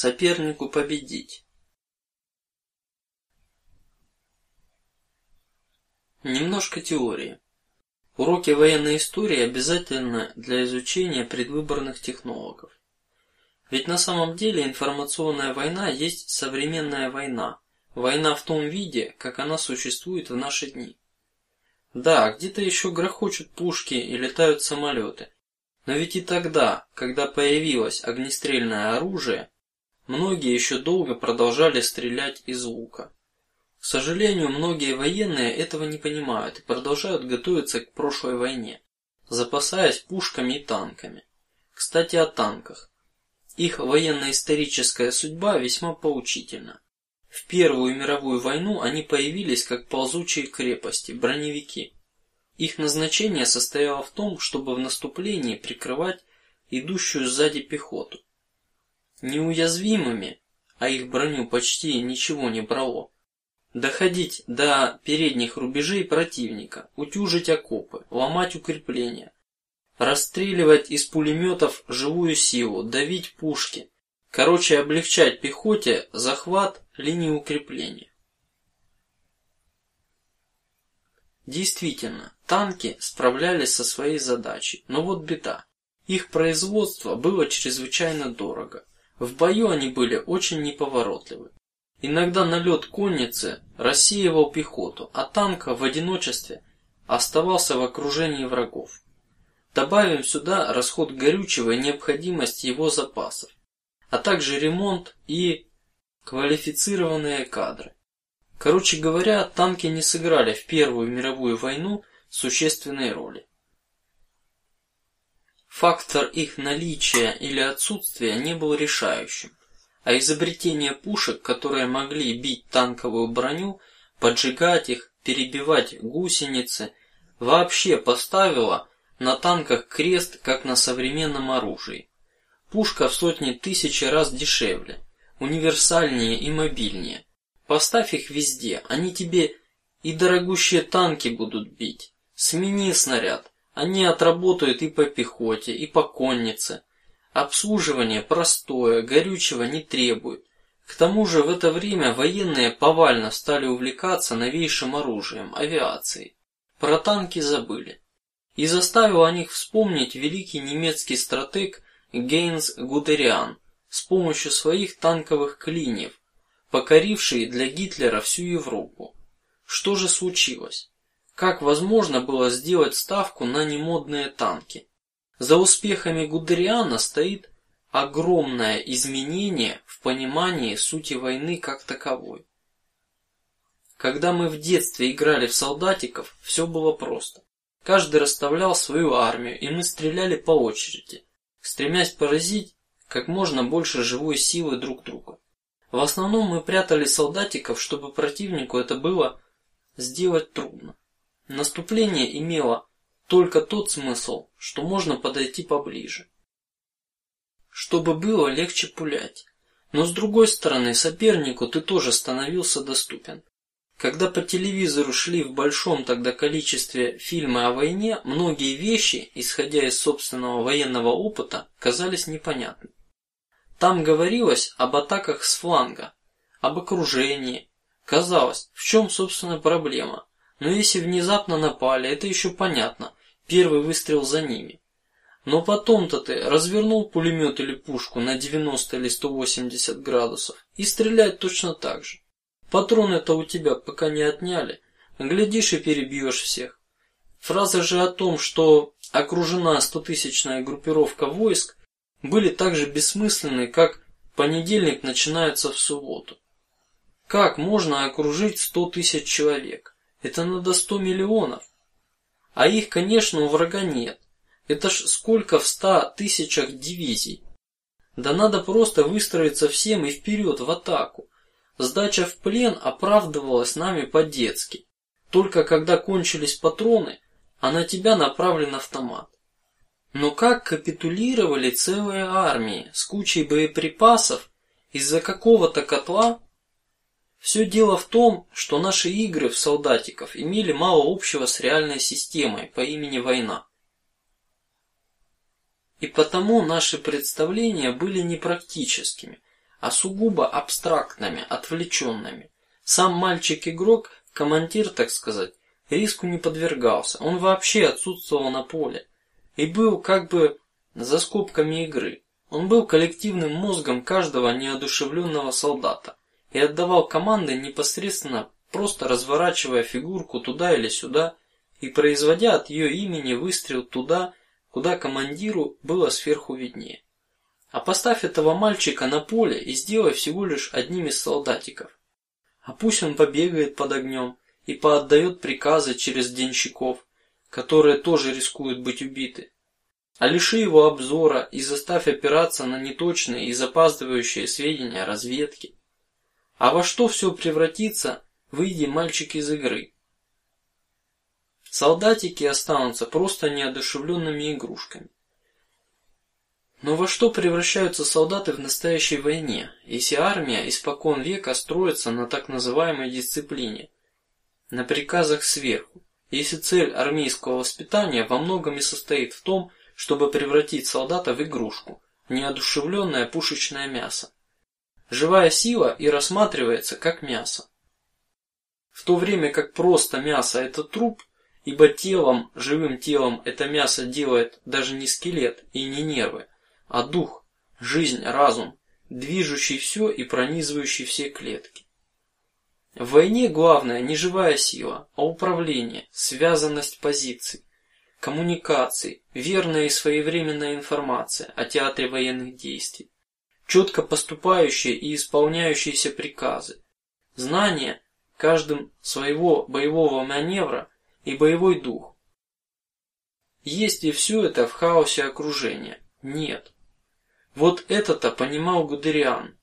Сопернику победить. Немножко теории. Уроки военной истории обязательны для изучения предвыборных технологов. Ведь на самом деле информационная война есть современная война, война в том виде, как она существует в наши дни. Да, где-то еще грохочут пушки и летают самолеты, но ведь и тогда, когда появилось огнестрельное оружие, многие еще долго продолжали стрелять из лука. К сожалению, многие военные этого не понимают и продолжают готовиться к прошлой войне, запасаясь пушками и танками. Кстати, о танках. Их военно-историческая судьба весьма поучительна. В Первую мировую войну они появились как ползучие крепости, броневики. Их назначение состояло в том, чтобы в наступлении прикрывать идущую сзади пехоту. Неуязвимыми, а их броню почти ничего не брало, доходить до передних рубежей противника, утюжить окопы, ломать укрепления, расстреливать из пулеметов живую силу, давить пушки, короче облегчать пехоте захват линии укрепления. Действительно, танки справлялись со своей задачей, но вот беда: их производство было чрезвычайно дорого. В бою они были очень неповоротливы. Иногда налет конницы рассеивал пехоту, а танк в одиночестве оставался в окружении врагов. Добавим сюда расход горючего и необходимость его запасов, а также ремонт и квалифицированные кадры. Короче говоря, танки не сыграли в Первую мировую войну существенной роли. Фактор их наличия или отсутствия не был решающим, а изобретение пушек, которые могли бить танковую броню, поджигать их, перебивать гусеницы, вообще поставило на танках крест, как на современном оружии. Пушка в сотни тысяч раз дешевле, универсальнее и мобильнее. Поставь их везде, они тебе и дорогущие танки будут бить. Смени снаряд, они отработают и по пехоте, и по коннице. Обслуживание простое, горючего не требует. К тому же в это время военные повально стали увлекаться новейшим оружием, авиацией. Про танки забыли. И заставил о них вспомнить великий немецкий стратег Гейнс Гудериан с помощью своих танковых клиньев, покоривший для Гитлера всю Европу. Что же случилось? Как возможно было сделать ставку на немодные танки? За успехами Гудериана стоит огромное изменение в понимании сути войны как таковой. Когда мы в детстве играли в солдатиков, все было просто. Каждый расставлял свою армию, и мы стреляли по очереди, стремясь поразить как можно больше живой силы друг друга. В основном мы прятали солдатиков, чтобы противнику это было сделать трудно. Наступление имело только тот смысл, что можно подойти поближе, чтобы было легче пулять. Но с другой стороны, сопернику ты тоже становился доступен. Когда по телевизору шли в большом тогда количестве фильмы о войне, многие вещи, исходя из собственного военного опыта, казались непонятными. Там говорилось об атаках с фланга, об окружении. Казалось, в чем собственно проблема? Но если внезапно напали, это еще понятно. Первый выстрел за ними. Но потом-то ты развернул пулемет или пушку на 90 или 180 градусов и стрелять точно так же. Патроны-то у тебя пока не отняли, глядишь и перебьешь всех. Фраза же о том, что окружена стотысячная группировка войск, были так же бессмысленны, как понедельник начинается в субботу. Как можно окружить сто тысяч человек? Это надо сто миллионов, а их, конечно, у врага нет. Это ж сколько в ста тысячах дивизий? Да надо просто выстроиться всем и вперед в атаку. Сдача в плен оправдывалась нами по-детски. Только когда кончились патроны, а на тебя направлен автомат. Но как капитулировали целые армии с кучей боеприпасов из-за какого-то котла? Все дело в том, что наши игры в солдатиков имели мало общего с реальной системой по имени война. и потому наши представления были не практическими, а сугубо абстрактными, отвлеченными. Сам мальчик-игрок, командир, так сказать, риску не подвергался. Он вообще отсутствовал на поле и был как бы за скобками игры. Он был коллективным мозгом каждого неодушевленного солдата и отдавал команды непосредственно, просто разворачивая фигурку туда или сюда и производя от ее имени выстрел туда, куда командиру было сверху виднее. А поставь этого мальчика на поле и сделай всего лишь одним из солдатиков. А пусть он побегает под огнем и поотдает приказы через денщиков, которые тоже рискуют быть убиты. А лиши его обзора и заставь опираться на неточные и запаздывающие сведения разведки. А во что все превратится, выйди мальчик из игры. Солдатики останутся просто неодушевленными игрушками. Но во что превращаются солдаты в настоящей войне, если армия испокон века строится на так называемой дисциплине, на приказах сверху, если цель армейского воспитания во многом и состоит в том, чтобы превратить солдата в игрушку, неодушевленное пушечное мясо. Живая сила и рассматривается как мясо, в то время как просто мясо это труп, ибо телом, живым телом это мясо делает даже не скелет и не нервы, а дух, жизнь, разум, движущий все и пронизывающий все клетки. В войне главное не живая сила, а управление, связанность позиций, коммуникаций, верная и своевременная информация о театре военных действий, четко поступающие и исполняющиеся приказы, знание каждым своего боевого маневра и боевой дух. Есть ли все это в хаосе окружения? Нет. Вот это-то понимал Гудериан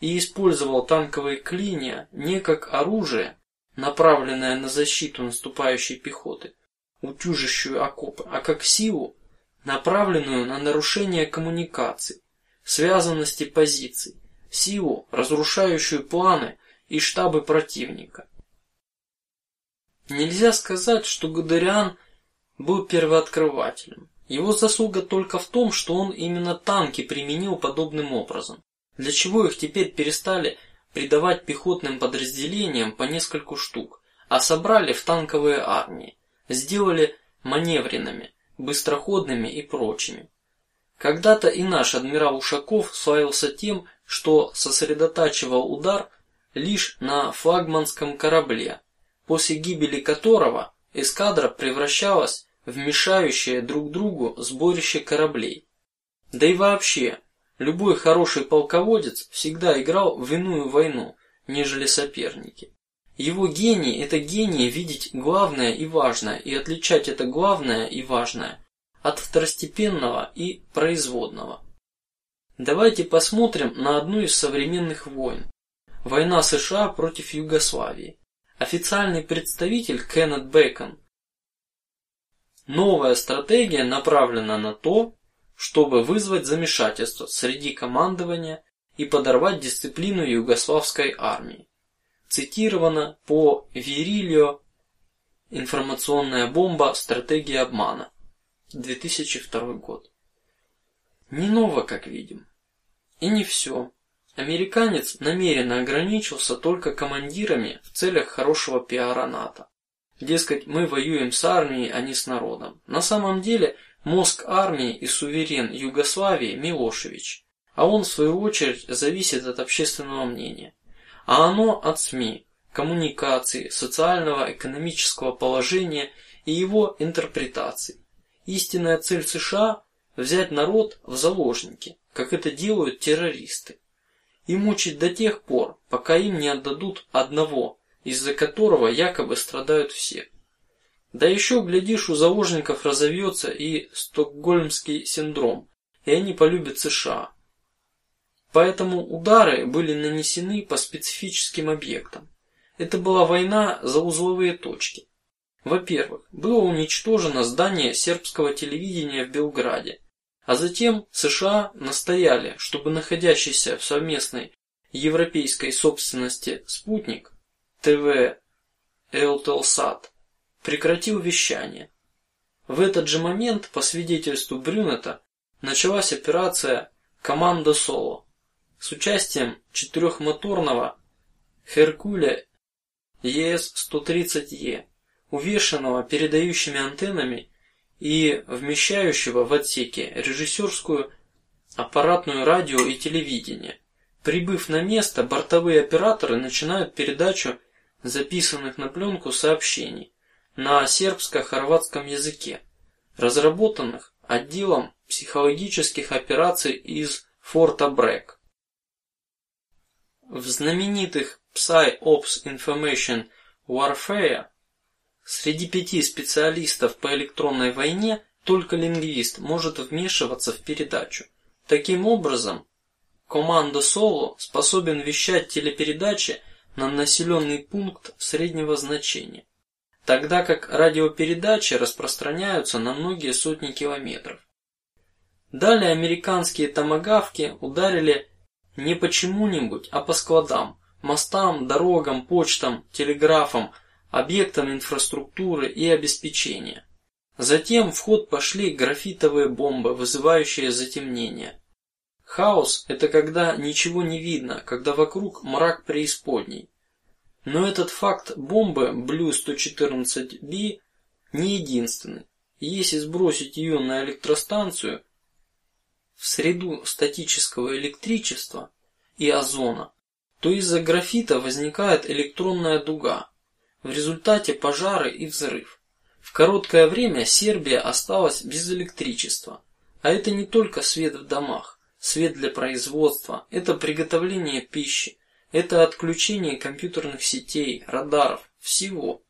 и использовал танковые клинья не как оружие, направленное на защиту наступающей пехоты, утюжащую окопы, а как силу, направленную на нарушение коммуникаций, связанности позиций, силу, разрушающую планы и штабы противника. Нельзя сказать, что Гудериан был первооткрывателем. Его заслуга только в том, что он именно танки применил подобным образом. Для чего их теперь перестали придавать пехотным подразделениям по нескольку штук, а собрали в танковые армии, сделали маневренными, быстроходными и прочими. Когда-то и наш адмирал Ушаков славился тем, что сосредотачивал удар лишь на флагманском корабле, после гибели которого эскадра превращалась в мешающее друг другу сборище кораблей. Да и вообще, любой хороший полководец всегда играл в иную войну, нежели соперники. Его гений – это гений видеть главное и важное и отличать это главное и важное от второстепенного и производного. Давайте посмотрим на одну из современных войн – война США против Югославии. Официальный представитель Кеннет Бэкон Новая стратегия направлена на то, чтобы вызвать замешательство среди командования и подорвать дисциплину югославской армии. Цитировано по Вирилио "Информационная бомба. Стратегия обмана", 2002 год. Не ново, как видим. И не все. Американец намеренно ограничился только командирами в целях хорошего пиара НАТО. Дескать, мы воюем с армией, а не с народом. На самом деле мозг армии и суверен Югославии Милошевич, а он в свою очередь зависит от общественного мнения, а оно от СМИ, коммуникации, социального, экономического положения и его интерпретаций. Истинная цель США – взять народ в заложники, как это делают террористы, и мучить до тех пор, пока им не отдадут одного из-за которого якобы страдают все. Да еще глядишь, у заложников разовьется и стокгольмский синдром, и они полюбят США. Поэтому удары были нанесены по специфическим объектам. Это была война за узловые точки. Во-первых, было уничтожено здание сербского телевидения в Белграде, а затем США настояли, чтобы находящийся в совместной европейской собственности спутник ТВ Элтелсат прекратил вещание. В этот же момент, по свидетельству Брюнета, началась операция "Команда Соло" с участием четырехмоторного Херкуля ЕС-130Е, увешанного передающими антеннами и вмещающего в отсеке режиссерскую аппаратную радио и телевидение. Прибыв на место, бортовые операторы начинают передачу записанных на пленку сообщений на сербско-хорватском языке, разработанных отделом психологических операций из Форта Брэк. В знаменитых PsyOps Information Warfare среди пяти специалистов по электронной войне только лингвист может вмешиваться в передачу. Таким образом, команда Соло способен вещать телепередачи на населенный пункт среднего значения, тогда как радиопередачи распространяются на многие сотни километров. Далее американские томагавки ударили не почему-нибудь, а по складам, мостам, дорогам, почтам, телеграфам, объектам инфраструктуры и обеспечения. Затем в ход пошли графитовые бомбы, вызывающие затемнение. Хаос – это когда ничего не видно, когда вокруг мрак преисподней. Но этот факт бомбы Blue 114B не единственный. Если сбросить ее на электростанцию, в среду статического электричества и озона, то из-за графита возникает электронная дуга. В результате пожары и взрыв. В короткое время Сербия осталась без электричества, а это не только свет в домах, свет для производства, это приготовление пищи, это отключение компьютерных сетей, радаров, всего.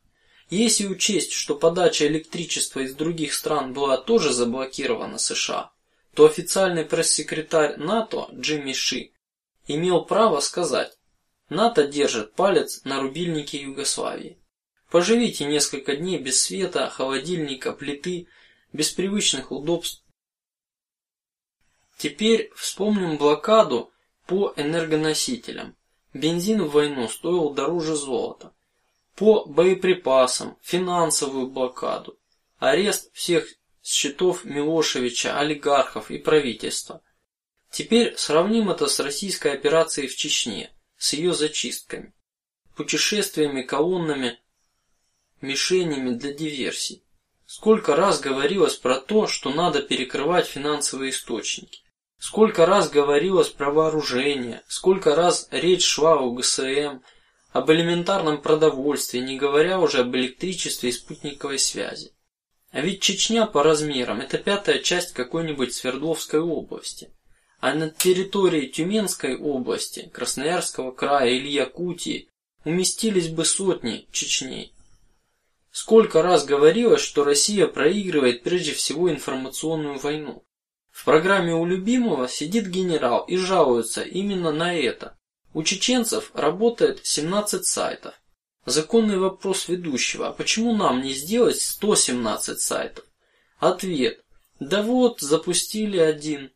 Если учесть, что подача электричества из других стран была тоже заблокирована США, то официальный пресс-секретарь НАТО Джимми Ши имел право сказать: НАТО держит палец на рубильнике Югославии. Поживите несколько дней без света, холодильника, плиты, без привычных удобств. Теперь вспомним блокаду по энергоносителям. Бензин в войну стоил дороже золота. По боеприпасам, финансовую блокаду, арест всех счетов Милошевича, олигархов и правительства. Теперь сравним это с российской операцией в Чечне, с ее зачистками, путешествиями, колоннами, мишенями для диверсий. Сколько раз говорилось про то, что надо перекрывать финансовые источники. Сколько раз говорилось про вооружение, сколько раз речь шла о ГСМ, об элементарном продовольствии, не говоря уже об электричестве и спутниковой связи. А ведь Чечня по размерам это пятая часть какой-нибудь Свердловской области, а на территории Тюменской области, Красноярского края или Якутии уместились бы сотни Чечней. Сколько раз говорилось, что Россия проигрывает прежде всего информационную войну. В программе у любимого сидит генерал и жалуется именно на это. У чеченцев работает 17 сайтов. Законный вопрос ведущего: а почему нам не сделать 117 сайтов? Ответ: да вот запустили один.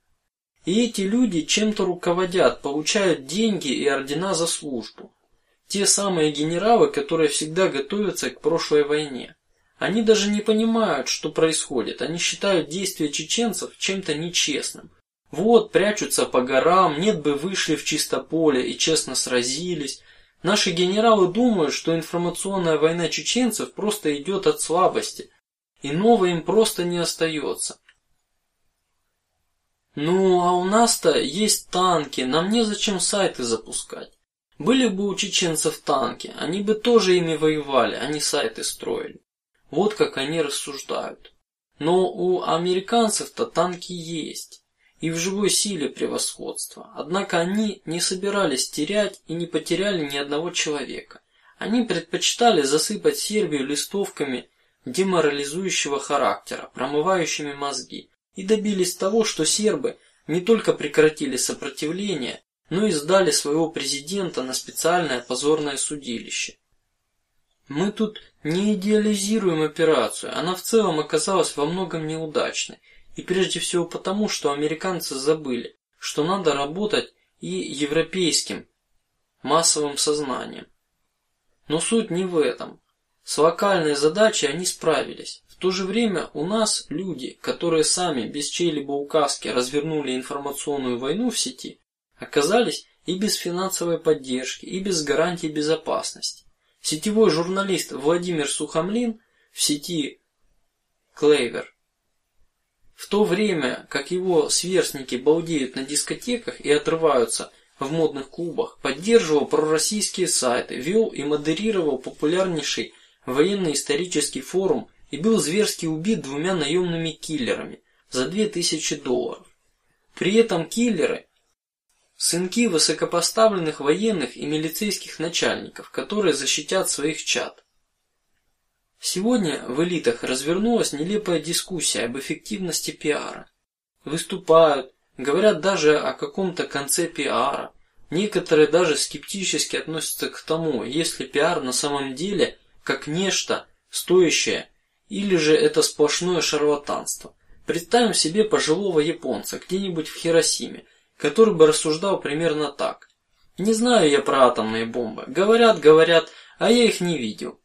И эти люди чем-то руководят, получают деньги и ордена за службу. Те самые генералы, которые всегда готовятся к прошлой войне. Они даже не понимают, что происходит. Они считают действия чеченцев чем-то нечестным. Вот прячутся по горам, нет бы вышли в чисто поле и честно сразились. Наши генералы думают, что информационная война чеченцев просто идет от слабости, и нового им просто не остается. Ну, а у нас-то есть танки, нам не зачем сайты запускать. Были бы у чеченцев танки, они бы тоже ими воевали, не сайты строили. Вот как они рассуждают. Но у американцев-то танки есть и в живой силе превосходство. Однако они не собирались терять и не потеряли ни одного человека. Они предпочитали засыпать Сербию листовками деморализующего характера, промывающими мозги, и добились того, что сербы не только прекратили сопротивление, но и сдали своего президента на специальное позорное судилище. Мы тут не идеализируем операцию, она в целом оказалась во многом неудачной, и прежде всего потому, что американцы забыли, что надо работать и европейским массовым сознанием. Но суть не в этом. С локальной задачей они справились. В то же время у нас люди, которые сами без чьей-либо указки развернули информационную войну в сети, оказались и без финансовой поддержки, и без гарантий безопасности. Сетевой журналист Владимир Сухомлин в сети Клейвер в то время, как его сверстники балдеют на дискотеках и отрываются в модных клубах, поддерживал пророссийские сайты, вел и модерировал популярнейший военно-исторический форум и был зверски убит двумя наемными киллерами за две тысячи долларов. При этом киллеры сынки высокопоставленных военных и милицейских начальников, которые защитят своих чад. Сегодня в элитах развернулась нелепая дискуссия об эффективности пиара. Выступают, говорят даже о каком-то конце пиара. Некоторые даже скептически относятся к тому, если пиар на самом деле как нечто стоящее, или же это сплошное шарлатанство. Представим себе пожилого японца где-нибудь в Хиросиме, который бы рассуждал примерно так: не знаю я про атомные бомбы, говорят, говорят, а я их не видел.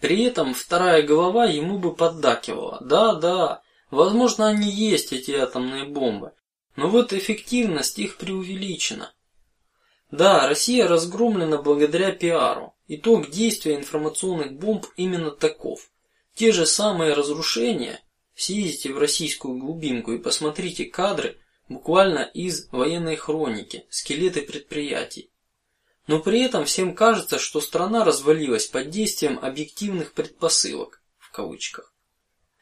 При этом вторая голова ему бы поддакивала: да, да, возможно, они есть эти атомные бомбы, но вот эффективность их преувеличена. Да, Россия разгромлена благодаря пиару. Итог действия информационных бомб именно таков. Те же самые разрушения. Съездите в российскую глубинку и посмотрите кадры буквально из военной хроники, скелеты предприятий. Но при этом всем кажется, что страна развалилась под действием объективных предпосылок в кавычках.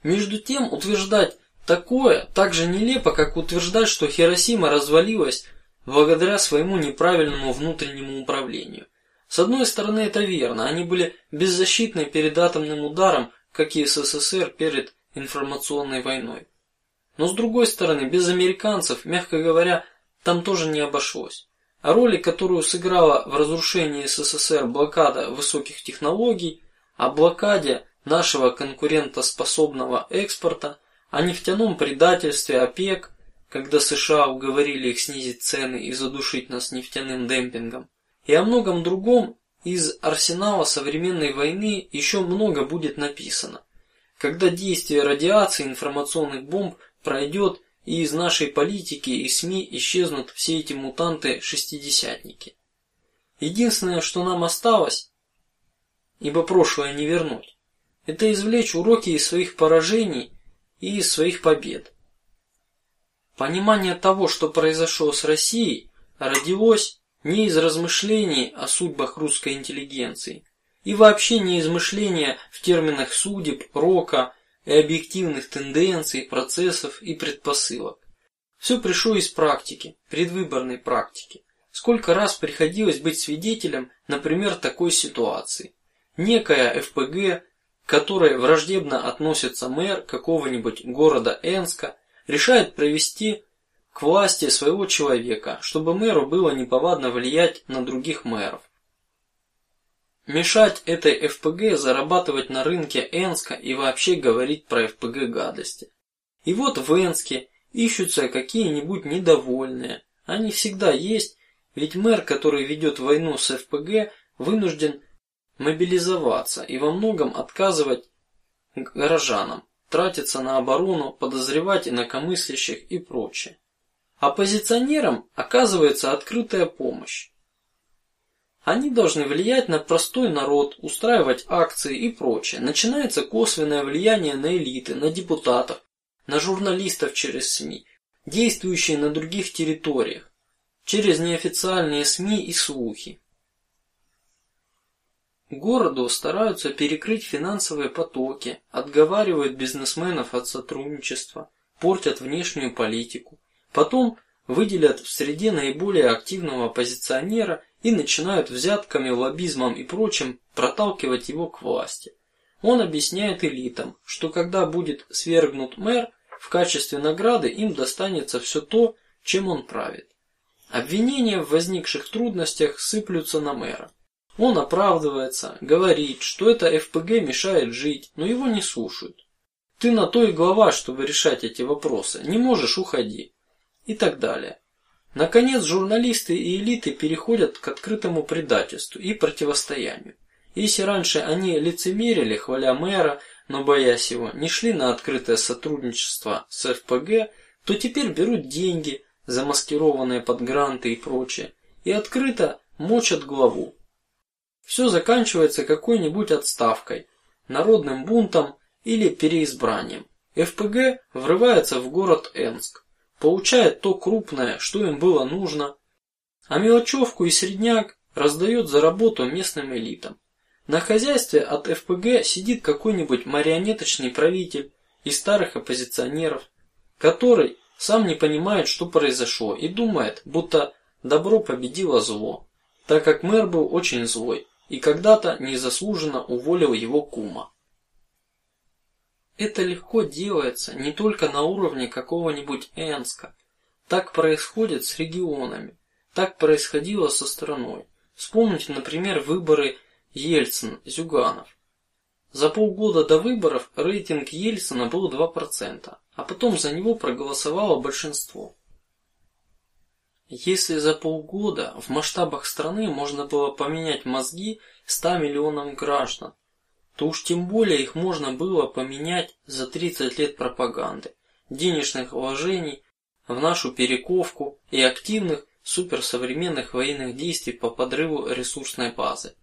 Между тем утверждать такое так же нелепо, как утверждать, что Хиросима развалилась благодаря своему неправильному внутреннему управлению. С одной стороны, это верно, они были беззащитны перед атомным ударом, как и СССР перед информационной войной. Но с другой стороны, без американцев, мягко говоря, там тоже не обошлось. О роли, которую сыграла в разрушении СССР блокада высоких технологий, о блокаде нашего конкурентоспособного экспорта, о нефтяном предательстве ОПЕК, когда США уговорили их снизить цены и задушить нас нефтяным демпингом, и о многом другом из арсенала современной войны еще много будет написано, когда действие радиации информационных бомб пройдет и из нашей политики и СМИ исчезнут все эти мутанты шестидесятники. Единственное, что нам осталось, ибо прошлое не вернуть, это извлечь уроки из своих поражений и из своих побед. Понимание того, что произошло с Россией, родилось не из размышлений о судьбах русской интеллигенции и вообще не из мышления в терминах судеб, рока и объективных тенденций, процессов и предпосылок. Все пришло из практики, предвыборной практики. Сколько раз приходилось быть свидетелем, например, такой ситуации: некая ФПГ, к которой враждебно относится мэр какого-нибудь города Энска, решает провести к власти своего человека, чтобы мэру было неповадно влиять на других мэров. Мешать этой ФПГ зарабатывать на рынке Энска и вообще говорить про ФПГ гадости. И вот в Энске ищутся какие-нибудь недовольные. Они всегда есть, ведь мэр, который ведет войну с ФПГ, вынужден мобилизоваться и во многом отказывать горожанам, тратиться на оборону, подозревать инакомыслящих и прочее. Оппозиционерам оказывается открытая помощь. Они должны влиять на простой народ, устраивать акции и прочее. Начинается косвенное влияние на элиты, на депутатов, на журналистов через СМИ, действующие на других территориях, через неофициальные СМИ и слухи. Городу стараются перекрыть финансовые потоки, отговаривают бизнесменов от сотрудничества, портят внешнюю политику, потом выделят в среде наиболее активного оппозиционера и начинают взятками, лоббизмом и прочим проталкивать его к власти. Он объясняет элитам, что когда будет свергнут мэр, в качестве награды им достанется все то, чем он правит. Обвинения в возникших трудностях сыплются на мэра. Он оправдывается, говорит, что это ФПГ мешает жить, но его не слушают. Ты на то и глава, чтобы решать эти вопросы. Не можешь, уходи и так далее. Наконец, журналисты и элиты переходят к открытому предательству и противостоянию. Если раньше они лицемерили, хваля мэра, но боясь его, не шли на открытое сотрудничество с ФПГ, то теперь берут деньги, замаскированные под гранты и прочее, и открыто мочат главу. Все заканчивается какой-нибудь отставкой, народным бунтом или переизбранием. ФПГ врывается в город Энск, получает то крупное, что им было нужно, а мелочевку и средняк раздает за работу местным элитам. На хозяйстве от ФПГ сидит какой-нибудь марионеточный правитель из старых оппозиционеров, который сам не понимает, что произошло, и думает, будто добро победило зло, так как мэр был очень злой и когда-то незаслуженно уволил его кума. Это легко делается не только на уровне какого-нибудь Энска. Так происходит с регионами. Так происходило со страной. Вспомните, например, выборы Ельцин-Зюганов. За полгода до выборов рейтинг Ельцина был два процента, а потом за него проголосовало большинство. Если за полгода в масштабах страны можно было поменять мозги 100 миллионам граждан, то уж тем более их можно было поменять за 30 лет пропаганды, денежных вложений в нашу перековку и активных суперсовременных военных действий по подрыву ресурсной базы.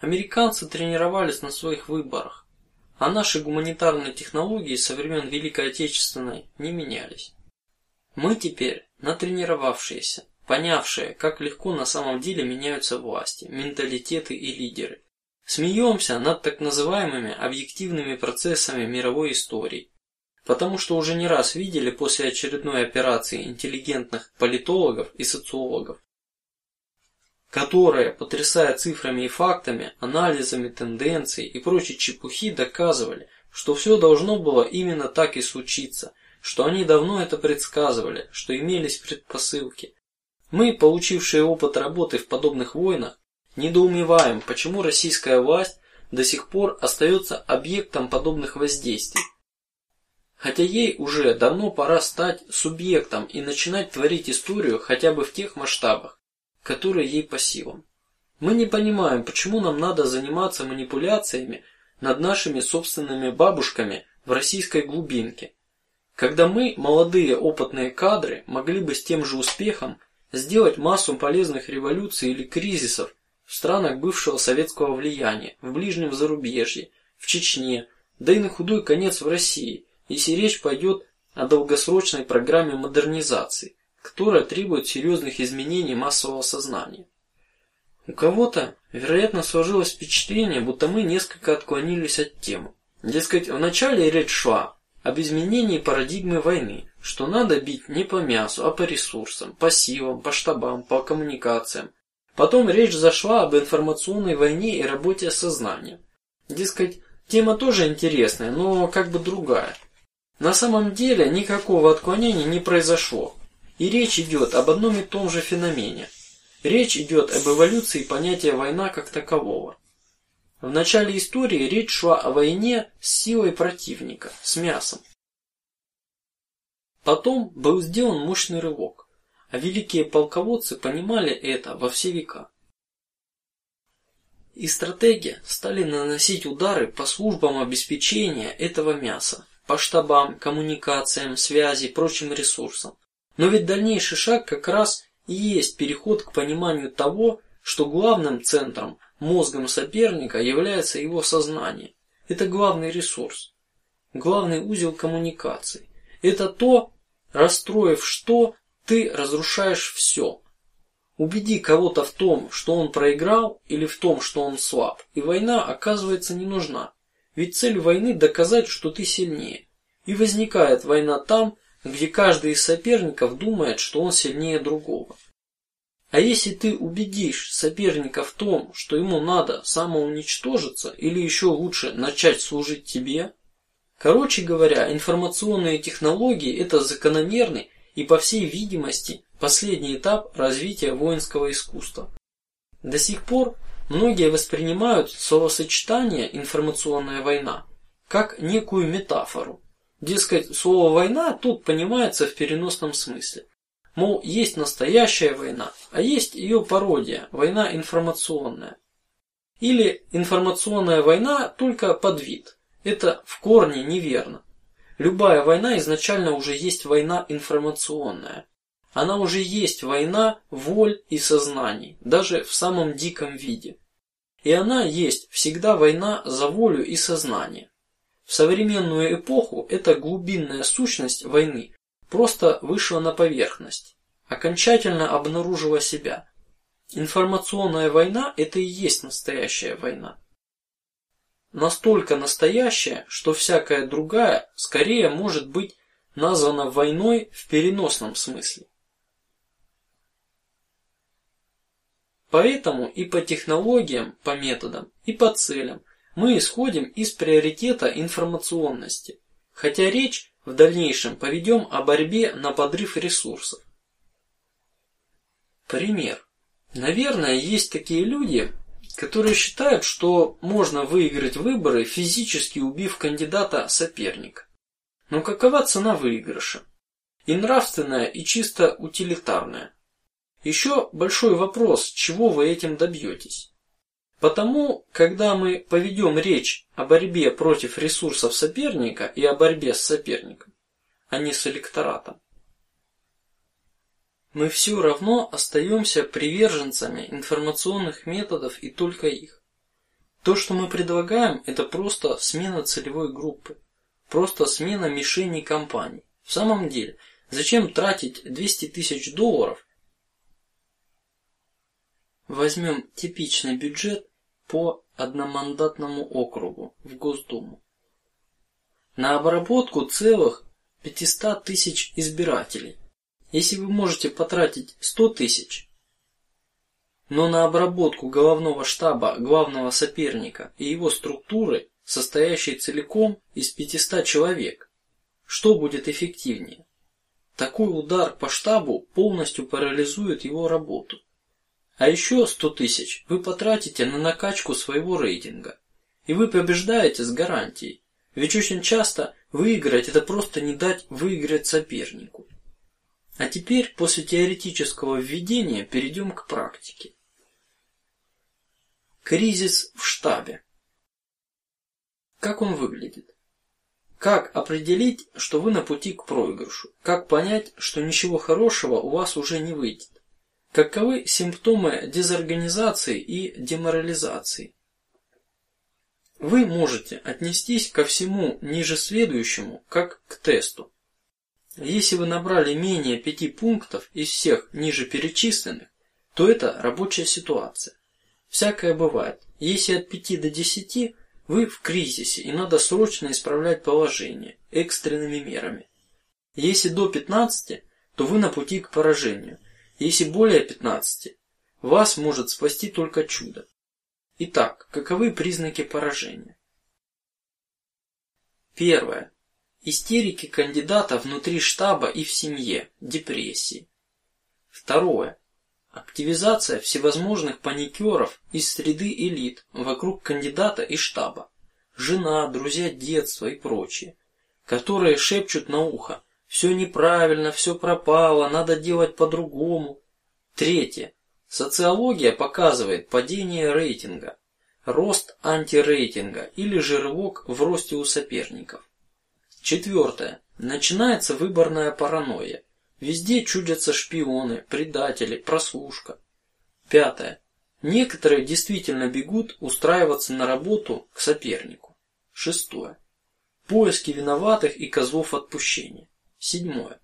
Американцы тренировались на своих выборах, а наши гуманитарные технологии со времен Великой Отечественной не менялись. Мы теперь натренировавшиеся, понявшие, как легко на самом деле меняются власти, менталитеты и лидеры, Смеемся над так называемыми объективными процессами мировой истории, потому что уже не раз видели после очередной операции интеллигентных политологов и социологов, которые, потрясая цифрами и фактами, анализами тенденций и прочей чепухи, доказывали, что все должно было именно так и случиться, что они давно это предсказывали, что имелись предпосылки. Мы, получившие опыт работы в подобных войнах, Недоумеваем, почему российская власть до сих пор остается объектом подобных воздействий, хотя ей уже давно пора стать субъектом и начинать творить историю хотя бы в тех масштабах, которые ей по силам. Мы не понимаем, почему нам надо заниматься манипуляциями над нашими собственными бабушками в российской глубинке, когда мы, молодые опытные кадры, могли бы с тем же успехом сделать массу полезных революций или кризисов в странах бывшего советского влияния, в ближнем зарубежье, в Чечне, да и на худой конец в России, если речь пойдет о долгосрочной программе модернизации, которая требует серьезных изменений массового сознания. У кого-то, вероятно, сложилось впечатление, будто мы несколько отклонились от темы. Дескать, вначале речь шла об изменении парадигмы войны, что надо бить не по мясу, а по ресурсам, по силам, по штабам, по коммуникациям, Потом речь зашла об информационной войне и работе сознания. Дескать, тема тоже интересная, но как бы другая. На самом деле никакого отклонения не произошло, и речь идет об одном и том же феномене. Речь идет об эволюции понятия война как такового. В начале истории речь шла о войне с силой противника, с мясом. Потом был сделан мощный рывок а великие полководцы понимали это во все века. И стратеги стали наносить удары по службам обеспечения этого мяса, по штабам, коммуникациям, связи, прочим ресурсам. Но ведь дальнейший шаг как раз и есть переход к пониманию того, что главным центром, мозгом соперника является его сознание. Это главный ресурс, главный узел коммуникации. Это то, расстроив что, ты разрушаешь все. Убеди кого-то в том, что он проиграл, или в том, что он слаб, и война оказывается не нужна. Ведь цель войны доказать, что ты сильнее. И возникает война там, где каждый из соперников думает, что он сильнее другого. А если ты убедишь соперника в том, что ему надо самоуничтожиться, или еще лучше начать служить тебе, короче говоря, информационные технологии это закономерный и, по всей видимости, последний этап развития воинского искусства. До сих пор многие воспринимают словосочетание информационная война как некую метафору. Дескать, слово война тут понимается в переносном смысле. Мол, есть настоящая война, а есть ее пародия, война информационная. Или информационная война только под вид. Это в корне неверно. Любая война изначально уже есть война информационная. Она уже есть война воль и сознаний, даже в самом диком виде. И она есть всегда война за волю и сознание. В современную эпоху эта глубинная сущность войны просто вышла на поверхность, окончательно обнаружила себя. Информационная война – это и есть настоящая война. Настолько настоящая, что всякая другая скорее может быть названа войной в переносном смысле. Поэтому и по технологиям, по методам, и по целям мы исходим из приоритета информационности, хотя речь в дальнейшем поведем о борьбе на подрыв ресурсов. Пример. Наверное, есть такие люди, которые считают, что можно выиграть выборы, физически убив кандидата соперника. Но какова цена выигрыша? И нравственная, и чисто утилитарная. Еще большой вопрос, чего вы этим добьетесь. Потому, когда мы поведем речь о борьбе против ресурсов соперника и о борьбе с соперником, а не с электоратом, мы все равно остаемся приверженцами информационных методов и только их. То, что мы предлагаем, это просто смена целевой группы, просто смена мишени компании. В самом деле, зачем тратить 200 тысяч долларов? Возьмем типичный бюджет по одномандатному округу в Госдуму на обработку целых 500 тысяч избирателей. Если вы можете потратить 100 тысяч, но на обработку головного штаба главного соперника и его структуры, состоящей целиком из 500 человек, что будет эффективнее? Такой удар по штабу полностью парализует его работу. А еще 100 тысяч вы потратите на накачку своего рейтинга, и вы побеждаете с гарантией. Ведь очень часто выиграть это просто не дать выиграть сопернику. А теперь после теоретического введения перейдем к практике. Кризис в штабе. Как он выглядит? Как определить, что вы на пути к проигрышу? Как понять, что ничего хорошего у вас уже не выйдет? Каковы симптомы дезорганизации и деморализации? Вы можете отнестись ко всему ниже следующему, как к тесту. Если вы набрали менее пяти пунктов из всех ниже перечисленных, то это рабочая ситуация. Всякое бывает. Если от пяти до десяти вы в кризисе и надо срочно исправлять положение экстренными мерами. Если до пятнадцати, то вы на пути к поражению. Если более пятнадцати, вас может спасти только чудо. Итак, каковы признаки поражения? Первое. Истерики кандидата внутри штаба и в семье, депрессии. Второе. Активизация всевозможных паникеров из среды элит вокруг кандидата и штаба, жена, друзья детства и прочие, которые шепчут на ухо: все неправильно, все пропало, надо делать по-другому. Третье. Социология показывает падение рейтинга, рост антирейтинга или же в росте у соперников. Четвертое. Начинается выборная паранойя. Везде чудятся шпионы, предатели, прослушка. Пятое. Некоторые действительно бегут устраиваться на работу к сопернику. Шестое. Поиски виноватых и козлов отпущения. Седьмое.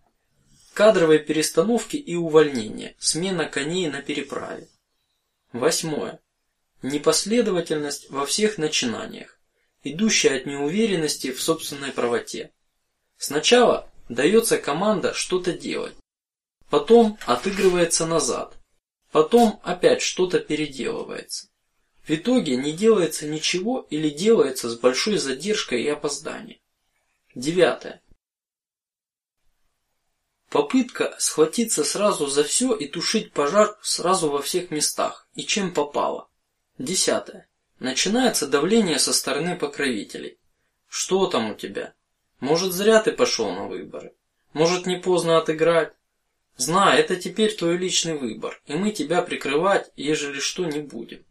Кадровые перестановки и увольнения, смена коней на переправе. Восьмое. Непоследовательность во всех начинаниях идущая от неуверенности в собственной правоте. Сначала дается команда что-то делать, потом отыгрывается назад, потом опять что-то переделывается. В итоге не делается ничего или делается с большой задержкой и опозданием. Девятое. Попытка схватиться сразу за все и тушить пожар сразу во всех местах и чем попало. Десятое. Начинается давление со стороны покровителей. Что там у тебя? Может, зря ты пошел на выборы? Может, не поздно отыграть? Знай, это теперь твой личный выбор, и мы тебя прикрывать, ежели что, не будем.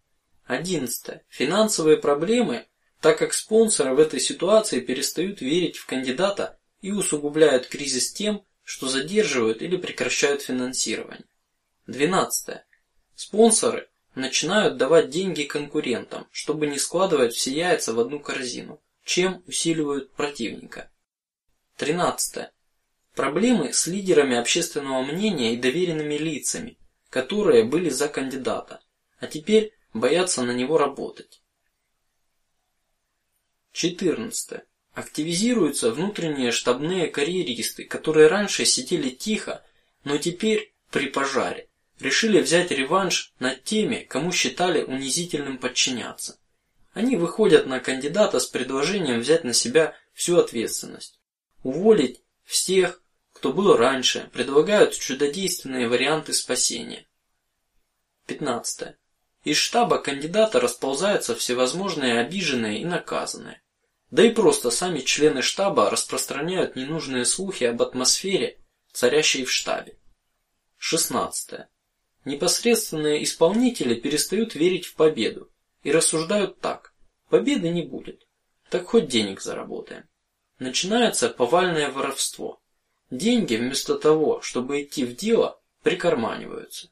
Одиннадцатое. Финансовые проблемы так как спонсоры в этой ситуации перестают верить в кандидата и усугубляют кризис тем, что задерживают или прекращают финансирование. Двенадцатое. Спонсоры начинают давать деньги конкурентам, чтобы не складывать все яйца в одну корзину, чем усиливают противника. Тринадцатое. Проблемы с лидерами общественного мнения и доверенными лицами, которые были за кандидата, а теперь боятся на него работать. Четырнадцатое. Активизируются внутренние штабные карьеристы, которые раньше сидели тихо, но теперь при пожаре решили взять реванш над теми, кому считали унизительным подчиняться. Они выходят на кандидата с предложением взять на себя всю ответственность, уволить всех, кто был раньше, предлагают чудодейственные варианты спасения. Пятнадцатое. Из штаба кандидата расползаются всевозможные обиженные и наказанные. Да и просто сами члены штаба распространяют ненужные слухи об атмосфере, царящей в штабе. Шестнадцатое. Непосредственные исполнители перестают верить в победу и рассуждают так: победы не будет, так хоть денег заработаем. Начинается повальное воровство. Деньги вместо того, чтобы идти в дело, прикарманиваются.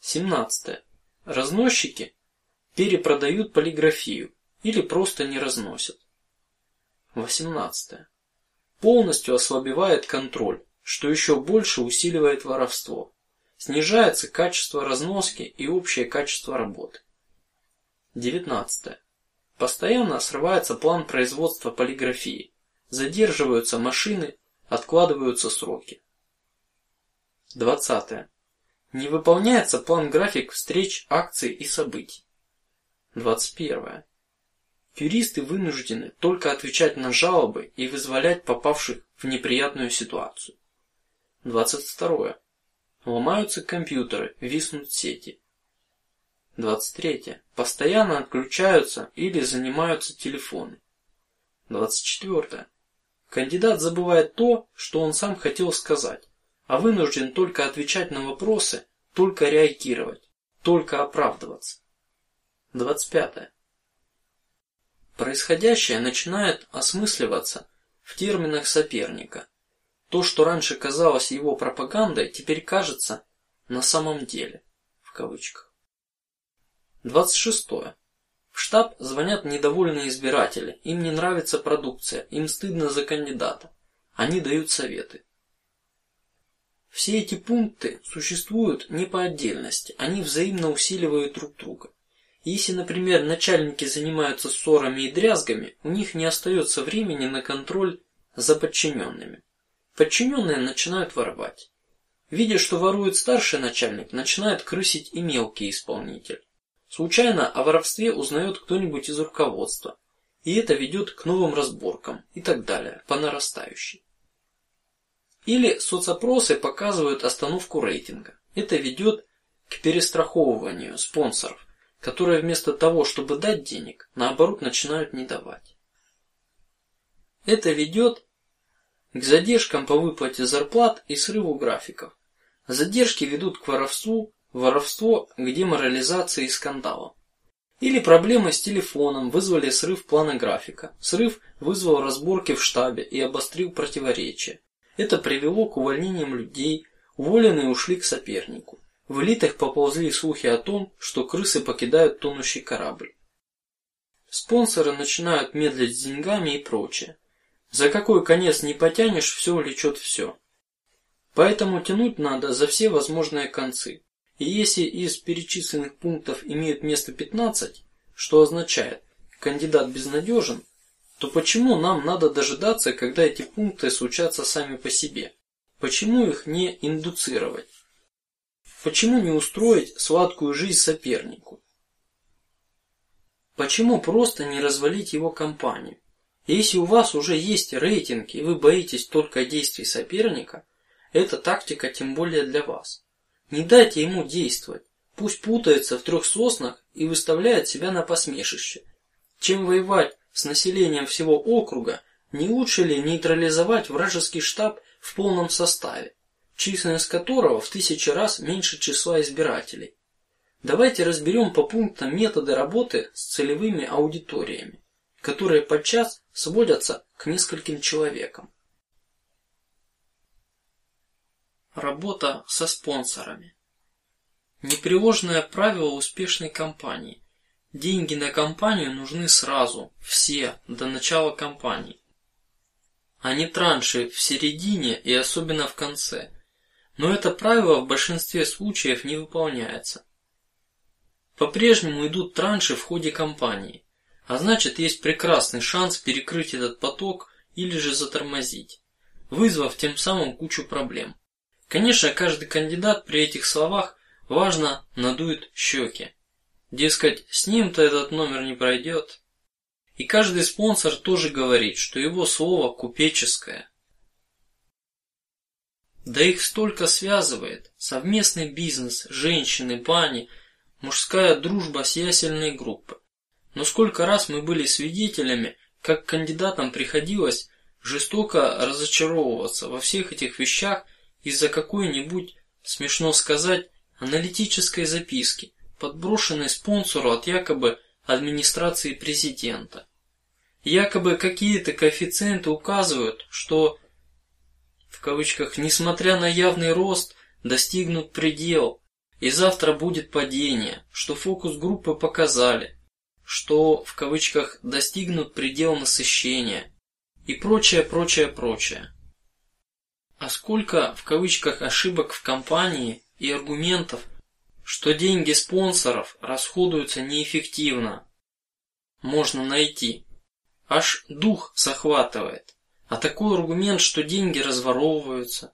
Семнадцатое. Разносчики перепродают полиграфию или просто не разносят. Восемнадцатое. Полностью ослабевает контроль, что еще больше усиливает воровство. Снижается качество разноски и общее качество работы. Девятнадцатое. Постоянно срывается план производства полиграфии, задерживаются машины, откладываются сроки. Двадцатое. Не выполняется план-график встреч, акций и событий. Двадцать первое. Юристы вынуждены только отвечать на жалобы и вызволять попавших в неприятную ситуацию. Двадцать второе. Ломаются компьютеры, виснут сети. Двадцать третье. Постоянно отключаются или занимаются телефоны. Двадцать четвертое. Кандидат забывает то, что он сам хотел сказать, а вынужден только отвечать на вопросы, только реагировать, только оправдываться. Двадцать пятое. Происходящее начинает осмысливаться в терминах соперника. То, что раньше казалось его пропагандой, теперь кажется на самом деле в кавычках. Двадцать шестое. В штаб звонят недовольные избиратели. Им не нравится продукция, им стыдно за кандидата. Они дают советы. Все эти пункты существуют не по отдельности, они взаимно усиливают друг друга. Если, например, начальники занимаются ссорами и дрязгами, у них не остается времени на контроль за подчиненными. Подчиненные начинают воровать. Видя, что ворует старший начальник, начинает крысить и мелкий исполнитель. Случайно о воровстве узнает кто-нибудь из руководства, и это ведет к новым разборкам и так далее по нарастающей. Или соцопросы показывают остановку рейтинга. Это ведет к перестраховыванию спонсоров, которые вместо того, чтобы дать денег, наоборот начинают не давать. Это ведет к задержкам по выплате зарплат и срыву графиков. Задержки ведут к воровству воровство к деморализации и скандалам. Или проблемы с телефоном вызвали срыв плана графика. Срыв вызвал разборки в штабе и обострил противоречия. Это привело к увольнениям людей. Уволенные ушли к сопернику. В элитах поползли слухи о том, что крысы покидают тонущий корабль. Спонсоры начинают медлить с деньгами и прочее. За какой конец не потянешь, все влечет все. Поэтому тянуть надо за все возможные концы. И если из перечисленных пунктов имеют место 15, что означает кандидат безнадежен, то почему нам надо дожидаться, когда эти пункты случатся сами по себе? Почему их не индуцировать? Почему не устроить сладкую жизнь сопернику? Почему просто не развалить его компанию? Если у вас уже есть рейтинг и вы боитесь только действий соперника, эта тактика тем более для вас. Не дайте ему действовать. Пусть путается в трех соснах и выставляет себя на посмешище. Чем воевать с населением всего округа, не лучше ли нейтрализовать вражеский штаб в полном составе, численность которого в тысячи раз меньше числа избирателей? Давайте разберем по пунктам методы работы с целевыми аудиториями. которые подчас сводятся к нескольким человекам. Работа со спонсорами. Непреложное правило успешной кампании: деньги на кампанию нужны сразу, все до начала кампании, а не транши в середине и особенно в конце. Но это правило в большинстве случаев не выполняется. По-прежнему идут транши в ходе кампании, а значит есть прекрасный шанс перекрыть этот поток или же затормозить, вызвав тем самым кучу проблем. Конечно, каждый кандидат при этих словах важно надует щеки, дескать, с ним-то этот номер не пройдет. И каждый спонсор тоже говорит, что его слово купеческое. Да их столько связывает: совместный бизнес, женщины, бани, мужская дружба с ясельной группы. Но сколько раз мы были свидетелями, как кандидатам приходилось жестоко разочаровываться во всех этих вещах из-за какой-нибудь, смешно сказать, аналитической записки, подброшенной спонсору от якобы администрации президента. Якобы какие-то коэффициенты указывают, что в кавычках, несмотря на явный рост, достигнут предел, и завтра будет падение, что фокус группы показали, что в кавычках достигнут предел насыщения и прочее, прочее, прочее. А сколько в кавычках ошибок в компании и аргументов, что деньги спонсоров расходуются неэффективно, можно найти. Аж дух захватывает. А такой аргумент, что деньги разворовываются,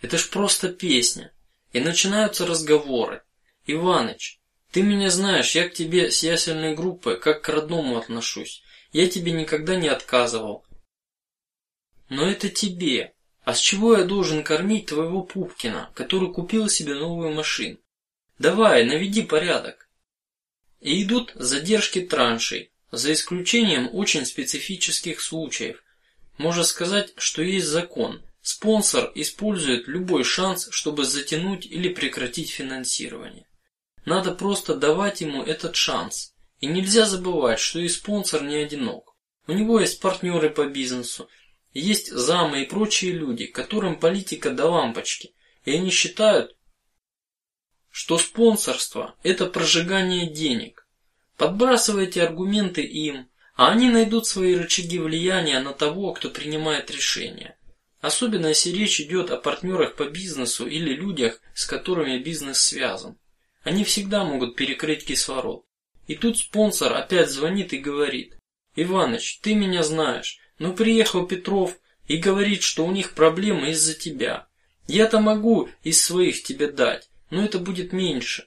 это ж просто песня. И начинаются разговоры. Иваныч, ты меня знаешь, я к тебе с ясельной группы как к родному отношусь. Я тебе никогда не отказывал. Но это тебе. А с чего я должен кормить твоего Пупкина, который купил себе новую машину? Давай, наведи порядок. И идут задержки траншей, за исключением очень специфических случаев. Можно сказать, что есть закон. Спонсор использует любой шанс, чтобы затянуть или прекратить финансирование. Надо просто давать ему этот шанс. И нельзя забывать, что и спонсор не одинок. У него есть партнеры по бизнесу, есть замы и прочие люди, которым политика до лампочки, и они считают, что спонсорство – это прожигание денег. Подбрасывайте аргументы им, а они найдут свои рычаги влияния на того, кто принимает решения. Особенно если речь идет о партнерах по бизнесу или людях, с которыми бизнес связан. Они всегда могут перекрыть кислород. И тут спонсор опять звонит и говорит: Иваныч, ты меня знаешь, но приехал Петров и говорит, что у них проблемы из-за тебя. Я-то могу из своих тебе дать, но это будет меньше.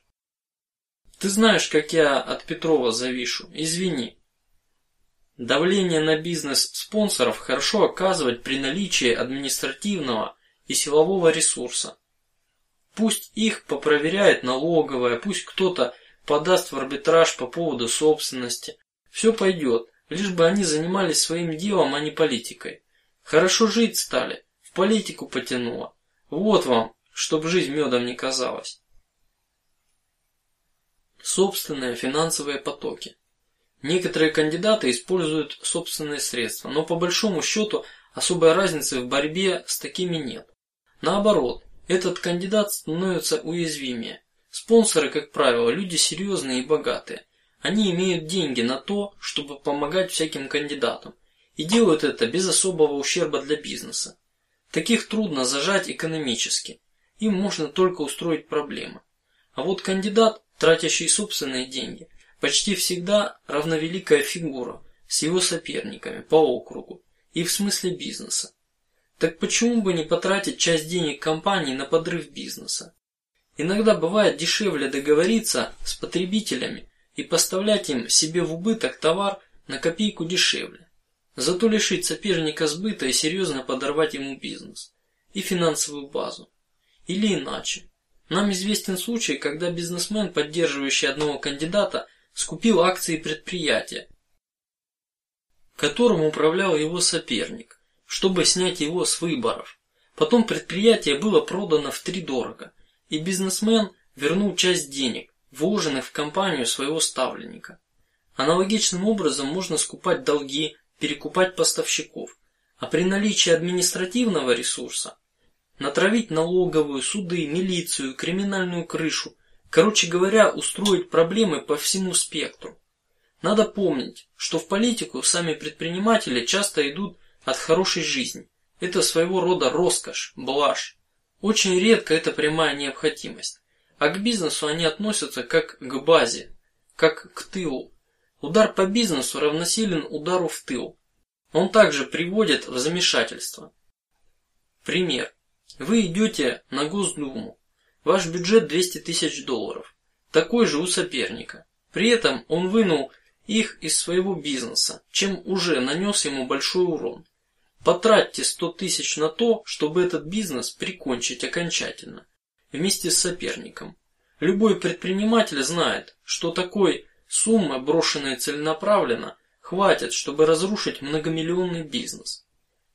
Ты знаешь, как я от Петрова завишу. Извини. Давление на бизнес спонсоров хорошо оказывать при наличии административного и силового ресурса. Пусть их попроверяет налоговая, пусть кто-то подаст в арбитраж по поводу собственности. Все пойдет, лишь бы они занимались своим делом, а не политикой. Хорошо жить стали, в политику потянуло. Вот вам, чтоб жизнь медом не казалась. Собственные финансовые потоки. Некоторые кандидаты используют собственные средства, но по большому счету особой разницы в борьбе с такими нет. Наоборот, этот кандидат становится уязвимее. Спонсоры, как правило, люди серьезные и богатые. Они имеют деньги на то, чтобы помогать всяким кандидатам, и делают это без особого ущерба для бизнеса. Таких трудно зажать экономически. Им можно только устроить проблемы. А вот кандидат, тратящий собственные деньги, почти всегда равновеликая фигура с его соперниками по округу и в смысле бизнеса. Так почему бы не потратить часть денег компании на подрыв бизнеса? Иногда бывает дешевле договориться с потребителями и поставлять им себе в убыток товар на копейку дешевле. Зато лишить соперника сбыта и серьезно подорвать ему бизнес и финансовую базу. Или иначе. Нам известен случай, когда бизнесмен, поддерживающий одного кандидата, скупил акции предприятия, которым управлял его соперник, чтобы снять его с выборов. Потом предприятие было продано в три дорого, и бизнесмен вернул часть денег, вложенных в компанию своего ставленника. Аналогичным образом можно скупать долги, перекупать поставщиков, а при наличии административного ресурса натравить налоговую, суды, милицию, криминальную крышу, короче говоря, устроить проблемы по всему спектру. Надо помнить, что в политику сами предприниматели часто идут от хорошей жизни. Это своего рода роскошь, блажь. Очень редко это прямая необходимость, а к бизнесу они относятся как к базе, как к тылу. Удар по бизнесу равносилен удару в тыл. Он также приводит в замешательство. Пример: вы идете на Госдуму, ваш бюджет 200 тысяч долларов, такой же у соперника. При этом он вынул их из своего бизнеса, чем уже нанес ему большой урон. Потратьте 100 тысяч на то, чтобы этот бизнес прикончить окончательно, вместе с соперником. Любой предприниматель знает, что такой суммы, брошенные целенаправленно, хватит, чтобы разрушить многомиллионный бизнес.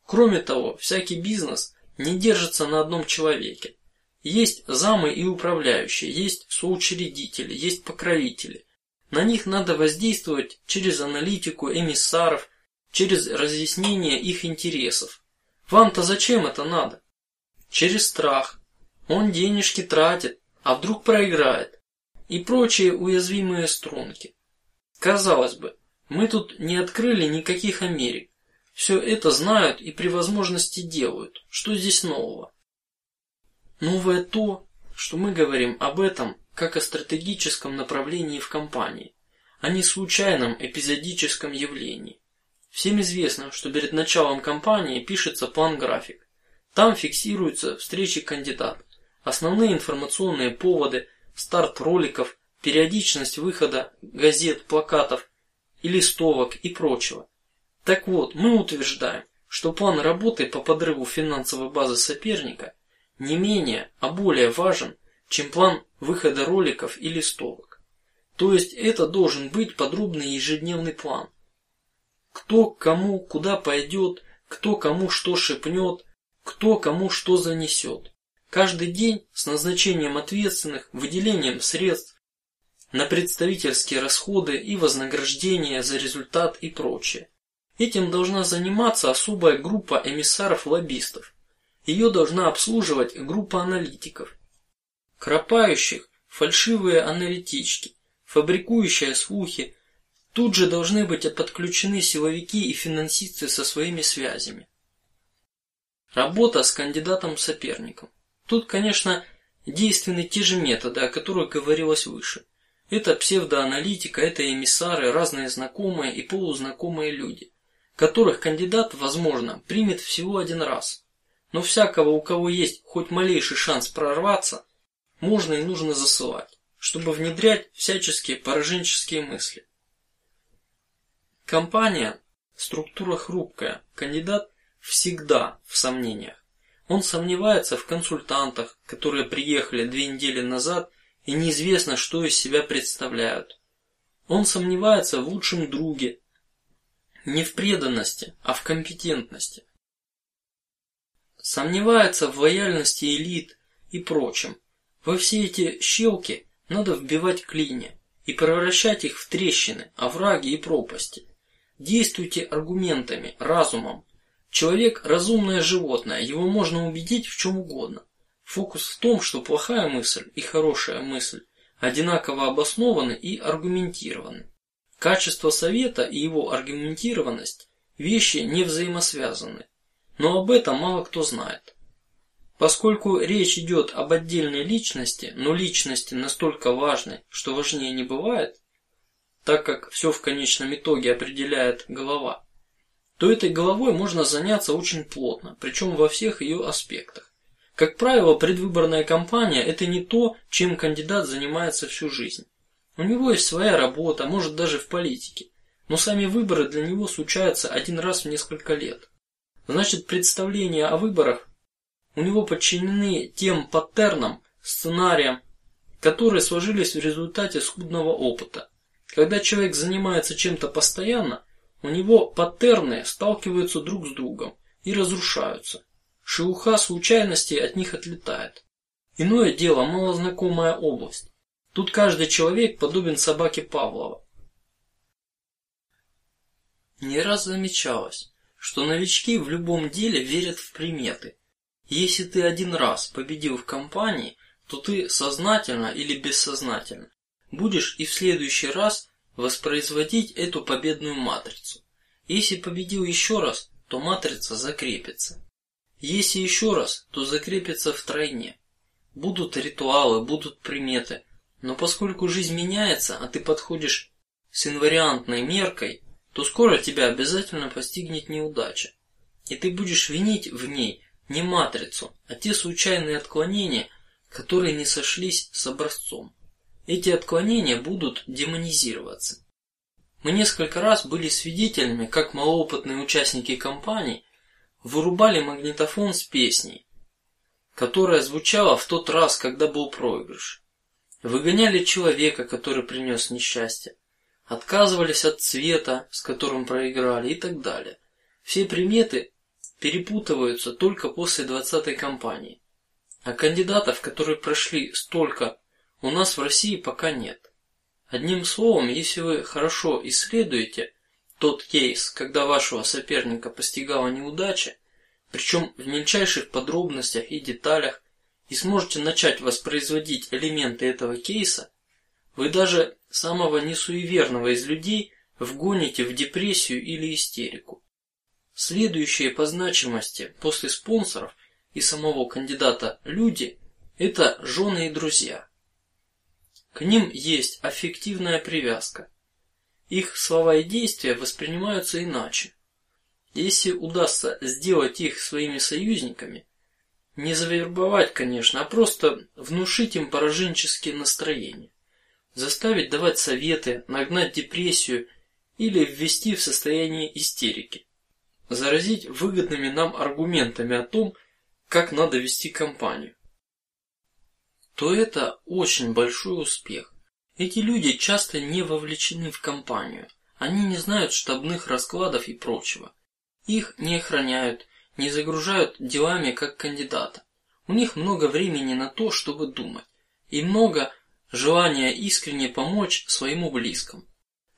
Кроме того, всякий бизнес не держится на одном человеке. Есть замы и управляющие, есть соучредители, есть покровители. На них надо воздействовать через аналитику эмиссаров, через разъяснение их интересов. Вам-то зачем это надо? Через страх. Он денежки тратит, а вдруг проиграет и прочие уязвимые струнки. Казалось бы, мы тут не открыли никаких Америк. Все это знают и при возможности делают. Что здесь нового? Новое то, что мы говорим об этом как о стратегическом направлении в компании, а не случайном эпизодическом явлении. Всем известно, что перед началом кампании пишется план-график. Там фиксируются встречи кандидатов, основные информационные поводы, старт роликов, периодичность выхода газет, плакатов и листовок и прочего. Так вот, мы утверждаем, что план работы по подрыву финансовой базы соперника не менее, а более важен, чем план выхода роликов и листовок. То есть это должен быть подробный ежедневный план. Кто кому куда пойдет, кто кому что шепнет, кто кому что занесет. Каждый день с назначением ответственных, выделением средств на представительские расходы и вознаграждения за результат и прочее. Этим должна заниматься особая группа эмиссаров-лоббистов. Ее должна обслуживать группа аналитиков, кропающих фальшивые аналитички, фабрикующие слухи. Тут же должны быть подключены силовики и финансисты со своими связями. Работа с кандидатом-соперником. Тут, конечно, действенны те же методы, о которых говорилось выше. Это псевдоаналитика, это эмиссары, разные знакомые и полузнакомые люди, которых кандидат, возможно, примет всего один раз. Но всякого, у кого есть хоть малейший шанс прорваться, можно и нужно засылать, чтобы внедрять всяческие пораженческие мысли. Компания структура хрупкая, кандидат всегда в сомнениях. Он сомневается в консультантах, которые приехали две недели назад и неизвестно, что из себя представляют. Он сомневается в лучшем друге, не в преданности, а в компетентности. Сомневается в лояльности элит и прочем. Во все эти щелки надо вбивать клини и превращать их в трещины, овраги и пропасти. Действуйте аргументами, разумом, Человек разумное животное, его можно убедить в чем угодно. Фокус в том, что плохая мысль и хорошая мысль одинаково обоснованы и аргументированы. Качество совета и его аргументированность вещи не взаимосвязаны, но об этом мало кто знает. Поскольку речь идет об отдельной личности, но личности настолько важны, что важнее не бывает, так как все в конечном итоге определяет голова, то этой головой можно заняться очень плотно, причем во всех ее аспектах. Как правило, предвыборная кампания – это не то, чем кандидат занимается всю жизнь. У него есть своя работа, может даже в политике, но сами выборы для него случаются один раз в несколько лет. Значит, представления о выборах у него подчинены тем паттернам, сценариям, которые сложились в результате скудного опыта. Когда человек занимается чем-то постоянно, у него паттерны сталкиваются друг с другом и разрушаются. Шелуха случайностей от них отлетает. Иное дело малознакомая область. Тут каждый человек подобен собаке Павлова. Не раз замечалось, что новички в любом деле верят в приметы. Если ты один раз победил в компании, то ты сознательно или бессознательно будешь и в следующий раз воспроизводить эту победную матрицу. Если победил еще раз, то матрица закрепится. Если еще раз, то закрепится втройне. Будут ритуалы, будут приметы, но поскольку жизнь меняется, а ты подходишь с инвариантной меркой, то скоро тебя обязательно постигнет неудача, и ты будешь винить в ней не матрицу, а те случайные отклонения, которые не сошлись с образцом. Эти отклонения будут демонизироваться. Мы несколько раз были свидетелями, как малоопытные участники кампании вырубали магнитофон с песней, которая звучала в тот раз, когда был проигрыш. Выгоняли человека, который принес несчастье, отказывались от цвета, с которым проиграли и так далее. Все приметы перепутываются только после двадцатой кампании, а кандидатов, которые прошли столько, у нас в России пока нет. Одним словом, если вы хорошо исследуете тот кейс, когда вашего соперника постигала неудача, причем в мельчайших подробностях и деталях, и сможете начать воспроизводить элементы этого кейса, вы даже самого несуеверного из людей вгоните в депрессию или истерику. Следующие по значимости после спонсоров и самого кандидата люди – это жены и друзья. К ним есть аффективная привязка. Их слова и действия воспринимаются иначе. Если удастся сделать их своими союзниками, не завербовать, конечно, а просто внушить им пораженческие настроения заставить давать советы, нагнать депрессию или ввести в состояние истерики, заразить выгодными нам аргументами о том, как надо вести компанию, то это очень большой успех. Эти люди часто не вовлечены в компанию, они не знают штабных раскладов и прочего, их не охраняют, не загружают делами как кандидата. У них много времени на то, чтобы думать, и много желание искренне помочь своему близкому.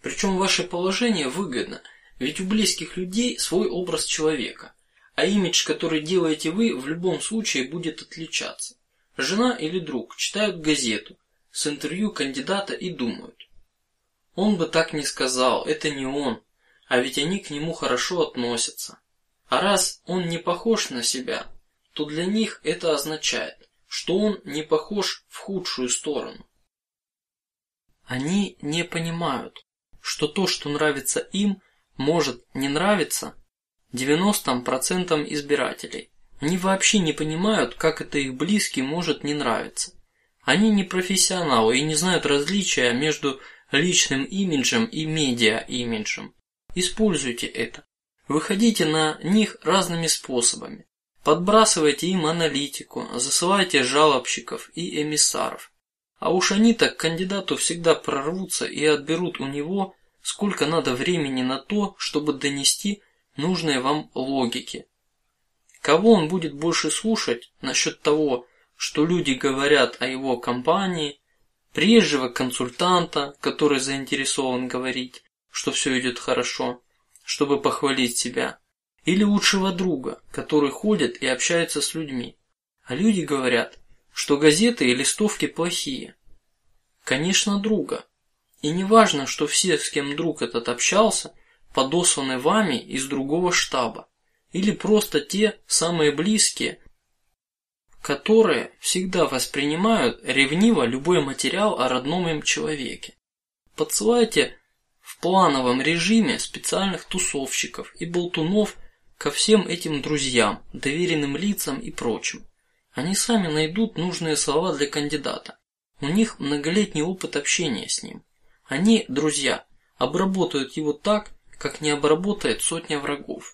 Причем ваше положение выгодно, ведь у близких людей свой образ человека, а имидж, который делаете вы, в любом случае будет отличаться. Жена или друг читают газету с интервью кандидата и думают: он бы так не сказал, это не он, а ведь они к нему хорошо относятся. А раз он не похож на себя, то для них это означает, что он не похож в худшую сторону. Они не понимают, что то, что нравится им, может не нравиться 90 процентам избирателей. Они вообще не понимают, как это их близкий может не нравиться. Они не профессионалы и не знают различия между личным имиджем и медиа имиджем. Используйте это. Выходите на них разными способами. Подбрасывайте им аналитику, засылайте жалобщиков и эмиссаров. А уж они-то к кандидату всегда прорвутся и отберут у него сколько надо времени на то, чтобы донести нужные вам логики. Кого он будет больше слушать насчет того, что люди говорят о его компании, прежнего консультанта, который заинтересован говорить, что все идет хорошо, чтобы похвалить себя, или лучшего друга, который ходит и общается с людьми, а люди говорят, что газеты и листовки плохие. Конечно, друга. И не важно, что все, с кем друг этот общался, подосланы вами из другого штаба, или просто те самые близкие, которые всегда воспринимают ревниво любой материал о родном им человеке. Подсылайте в плановом режиме специальных тусовщиков и болтунов ко всем этим друзьям, доверенным лицам и прочим. Они сами найдут нужные слова для кандидата. У них многолетний опыт общения с ним. Они друзья, обработают его так, как не обработает сотня врагов.